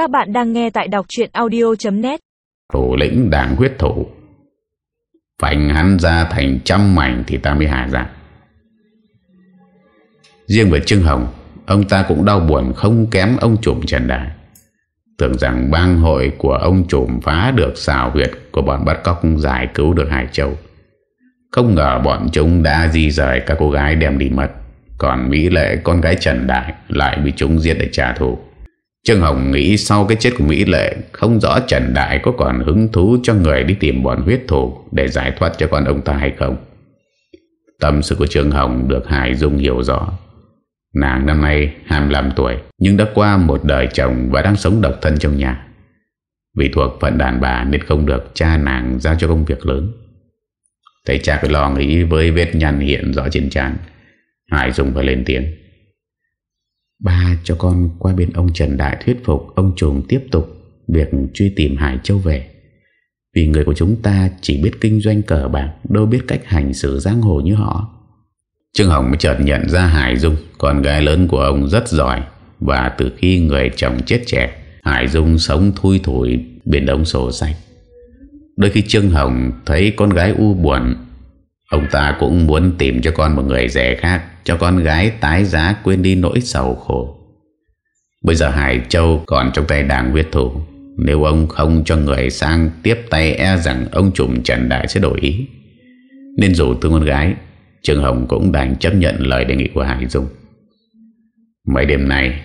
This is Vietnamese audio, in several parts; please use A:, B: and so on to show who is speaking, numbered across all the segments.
A: Các bạn đang nghe tại đọc chuyện audio.net
B: Thủ lĩnh đảng huyết thủ. Phành hắn ra thành trăm mảnh Thì ta mới hạ ra Riêng về Trương Hồng, Ông ta cũng đau buồn không kém ông trùm Trần Đại. Tưởng rằng bang hội của ông trùm phá được xào huyệt Của bọn bắt cóc giải cứu được Hải Châu. Không ngờ bọn chúng đã di rời các cô gái đem đi mất, Còn Mỹ Lệ, con gái Trần Đại Lại bị chúng giết để trả thù. Trương Hồng nghĩ sau cái chết của Mỹ Lệ, Không rõ Trần Đại có còn hứng thú cho người đi tìm bọn huyết thủ Để giải thoát cho con ông ta hay không. Tâm sự của Trương Hồng được Hải Dung hiểu rõ. Nàng năm nay 25 tuổi, Nhưng đã qua một đời chồng Và đang sống độc thân trong nhà. Vì thuộc phận đàn bà Nên không được cha nàng giao cho công việc lớn. Thấy cha phải lo nghĩ Với vết nhăn hiện rõ trên trán, Hải Dung phải lên tiếng. Ba cho con qua bên ông Trần Đại thuyết phục ông Trùng tiếp tục việc truy tìm Hải Châu về. Vì người của chúng ta chỉ biết kinh doanh cờ bạc, đâu biết cách hành xử giang hồ như họ. Trương Hồng mới chợt nhận ra Hải Dung, con gái lớn của ông rất giỏi. Và từ khi người chồng chết trẻ, Hải Dung sống thui thủi bên đống sổ sách. Đôi khi Trương Hồng thấy con gái u buồn, ông ta cũng muốn tìm cho con một người rẻ khác cho con gái tái giá quên đi nỗi sầu khổ. Bây giờ Hải Châu còn trong tay đảng huyết thủ. Nếu ông không cho người sang tiếp tay e rằng ông trùm Trần Đại sẽ đổi ý. Nên dù thương con gái, Trương Hồng cũng đành chấp nhận lời đề nghị của Hải Dung. Mấy đêm nay,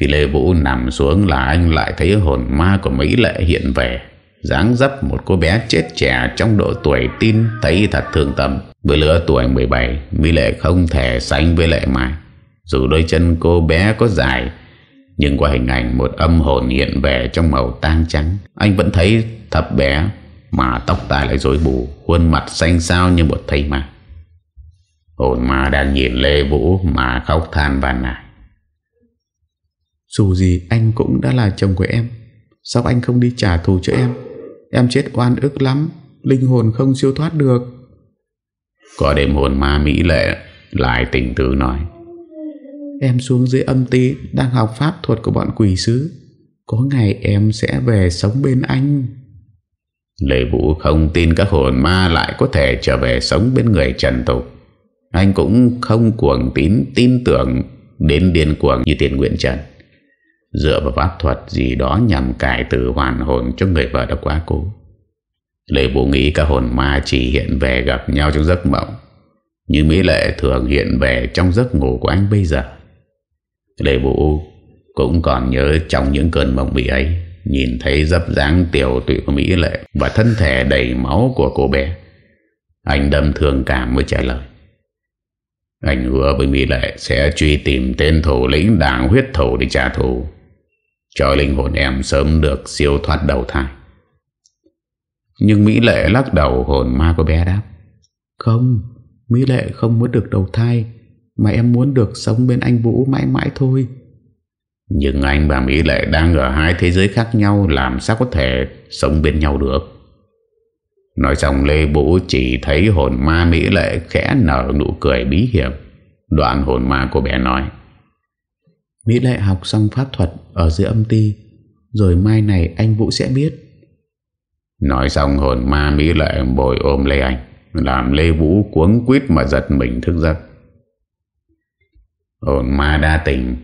B: khi Lê Vũ nằm xuống là anh lại thấy hồn ma của Mỹ Lệ hiện về dáng dấp một cô bé chết trẻ trong độ tuổi tin thấy thật thương tâm. Với lứa tuổi 17, Mỹ Lệ không thể sánh với Lệ Mai. Dù đôi chân cô bé có dài, nhưng qua hình ảnh một âm hồn hiện về trong màu tang trắng, anh vẫn thấy thấp bé mà tóc tai lại rối bù, khuôn mặt xanh xao như một thây ma. Hồn ma đang nhìn Lê Vũ mà khóc than van nài.
C: Dù gì anh cũng đã là chồng của em Sao anh không đi trả thù cho em Em chết oan ức lắm Linh hồn không siêu thoát được.
B: Có đêm hồn ma Mỹ Lệ Lại tỉnh tứ nói.
C: Em xuống dưới âm ti Đang học pháp thuật của bọn quỷ sứ. Có ngày em sẽ về sống bên anh.
B: Lê Vũ không tin các hồn ma Lại có thể trở về sống bên người trần tục. Anh cũng không cuồng tín Tin tưởng đến điên cuồng như tiền nguyện trần Dựa vào pháp thuật gì đó nhằm cải tử hoàn hồn cho người vợ đã quá cố. Lê Vũ nghĩ các hồn ma chỉ hiện về gặp nhau trong giấc mộng, Như Mỹ Lệ thường hiện về trong giấc ngủ của anh bây giờ. Lê Vũ cũng còn nhớ trong những cơn mộng bị ấy, Nhìn thấy dấp dáng tiểu tụy của Mỹ Lệ Và thân thể đầy máu của cô bé. Anh đâm thương cảm mới trả lời. Anh hứa với Mỹ Lệ sẽ truy tìm tên thủ lĩnh đảng huyết thủ để trả thù cho linh hồn em sớm được siêu thoát đầu thai.
C: Nhưng Mỹ Lệ lắc đầu hồn ma của bé đáp. Không, Mỹ Lệ không muốn được đầu thai, mà em muốn được sống bên anh Vũ mãi mãi thôi.
B: Nhưng anh và Mỹ Lệ đang ở hai thế giới khác nhau làm sao có thể sống bên nhau được. Nói xong Lê Vũ chỉ thấy hồn ma Mỹ Lệ khẽ nở nụ cười bí hiểm. Đoạn hồn ma của bé nói.
C: Mỹ Lệ học xong pháp thuật ở dưới âm ti, Rồi mai này anh Vũ sẽ biết.
B: Nói xong hồn ma Mỹ Lệ bồi ôm lấy Anh, Làm Lê Vũ cuống quýt mà giật mình thức giấc. Hồn ma đa tình,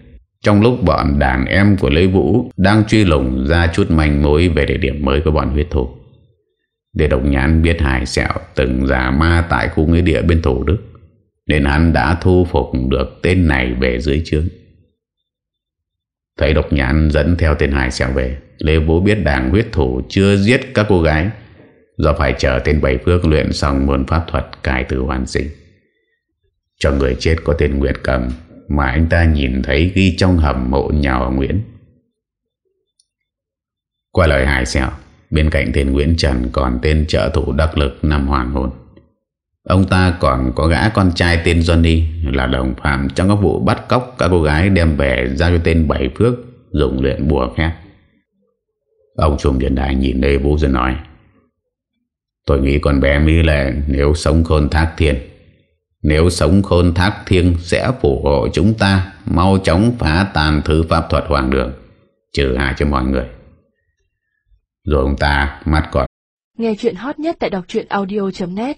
B: Trong lúc bọn đàn em của Lê Vũ Đang truy lùng ra chút manh mối Về địa điểm mới của bọn huyết thủ. Để độc nhãn biết Hải Sẹo Từng giả ma tại khu nghĩa địa bên Thủ Đức, Nên hắn đã thu phục được tên này về dưới trướng. Thấy độc nhãn dẫn theo tên Hải xẻo về. Lê Vũ biết đảng huyết thủ chưa giết các cô gái. Do phải chờ tên Bảy Phước luyện xong môn pháp thuật cải tử hoàn sinh. Cho người chết có tên Nguyệt Cầm, Mà anh ta nhìn thấy ghi trong hầm mộ nhà Nguyễn. Qua lời Hải xẻo Bên cạnh tên Nguyễn Trần còn tên trợ thủ đắc lực năm hoàng hồn Ông ta còn có gã con trai tên Johnny là đồng phạm trong các vụ bắt cóc các cô gái đem về giao cho tên Bảy Phước dùng luyện bùa phép. Ông Trung Điện Đại nhìn Lê Vũ rồi nói, Tôi nghĩ con bé Mỹ Lệ nếu sống khôn thác thiên, Nếu sống khôn thác thiên sẽ phù hộ chúng ta, mau chóng phá tàn thứ pháp thuật hoàng đường, Trừ hại cho mọi người Rồi ông ta mắt còn
D: Nghe chuyện hot nhất tại đọc audio.net